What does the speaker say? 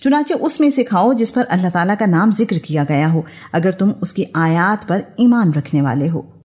چنانچہ اس میں سے کھاؤ جس پر اللہ تعالیٰ کا نام ذکر کیا گیا ہو، اگر تم اس کی آیات پر ایمان رکھنے والے ہو۔